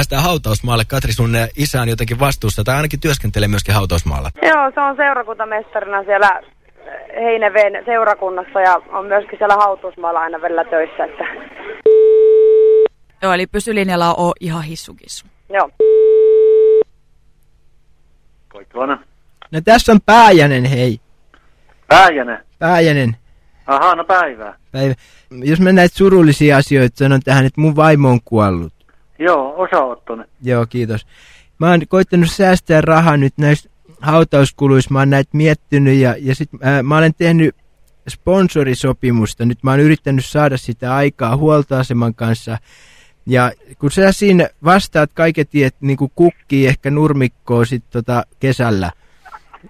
päästään hautausmaalle. Katri, sun isä on jotenkin vastuussa, tai ainakin työskentelee myöskin hautausmaalla. Joo, se on seurakuntamestarina siellä Heineveen seurakunnassa ja on myöskin siellä hautausmaalla aina välillä töissä. Että... Joo, eli pysylinjalla on ihan hissukissu. Joo. Koikkilana. No tässä on Pääjänen, hei. Pääjänen. Pääjänen. Aha, no päivää. Päivä. Jos mä näitä surullisia asioita sanon tähän, että mun vaimo on kuollut. Joo, osaottonen. Joo, kiitos. Mä oon koittanut säästää rahaa nyt näistä hautauskuluissa. Mä oon näitä miettinyt ja, ja sit ää, mä olen tehnyt sponsorisopimusta. Nyt mä oon yrittänyt saada sitä aikaa huoltoaseman kanssa. Ja kun sä siinä vastaat kaiketi, että niin kukkii ehkä nurmikkoa sit tota kesällä,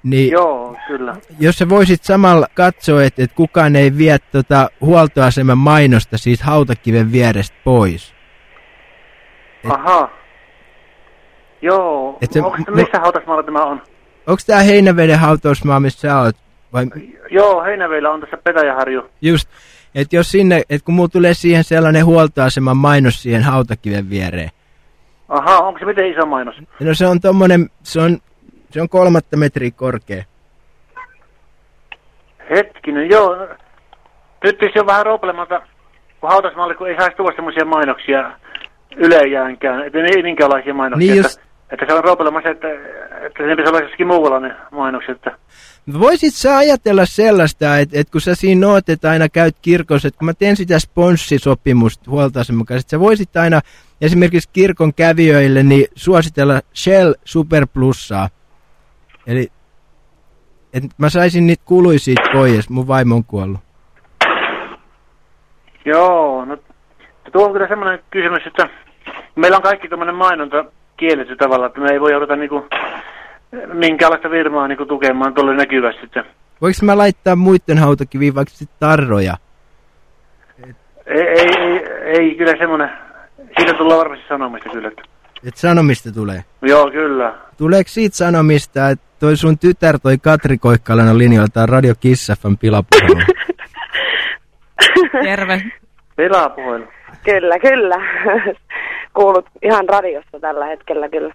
niin Joo, kyllä. jos sä voisit samalla katsoa, että, että kukaan ei vie tota huoltoaseman mainosta siitä hautakiven vierestä pois. Aha. Joo. Et se- Onko, missä hautasmaalla tämä on? Onko tää Heinäveden hautausmaa, missä sä oot? Vai Joo, Heinäveillä on tässä Petäjäharju. just, että jos sinne, että kun mulla tulee siihen sellainen huoltoaseman mainos siihen hautakiven viereen. Aha, onko se miten iso mainos? No se on tommonen, se on, se on kolmatta metriä korkea. Hetkinen, joo. Nyt se on vähän roopelematta, kun hautasmaalle, kun ei saisi tuoda semmoisia mainoksia ylejäänkään, että ei minkäänlaisia mainoksia. Niin just- että, että se on roopelemassa, että, että se pitäisi olla jossakin muualla ne mainokset. Että, Voisit sä ajatella sellaista, että, että kun sä siinä oot, että aina käyt kirkossa, että kun mä teen sitä sponssisopimusta huoltoaseman kanssa, että sä voisit aina esimerkiksi kirkon kävijöille niin suositella Shell Super Plussaa. Eli että mä saisin niitä kuluja siitä pois, mun vaimo on kuollut. joo, no tuo on kyllä semmoinen kysymys, että meillä on kaikki tämmöinen mainonta kielletty tavalla, että me ei voi ruveta niinku minkäänlaista firmaa niinku tukemaan tuolle näkyvästi. Että Voinko mä laittaa muiden hautakiviin vaikka sit tarroja? ei, ei, ei, ei kyllä semmoinen, siitä tullaan varmasti sanomista kyllä. Että, Että sanomista tulee. joo, kyllä. Tuleeko siitä sanomista, että toi sun tytär, toi Katri Koikkalainen linjoiltaan Radio Kissafan pilapuhelu? Terve. Pelapuhelu. Kyllä, kyllä. Kuulut ihan radiosta tällä hetkellä kyllä.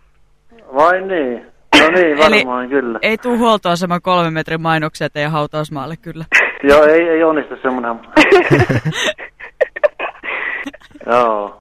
Vai niin? No niin, Eli- varmaan kyllä. Ei tuu huoltoaseman kolmen metrin mainoksia teidän hautausmaalle kyllä. Joo, ei, ei onnistu semmoinen. Joo.